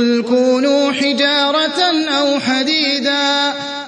قل كونوا حجارة أو حديدا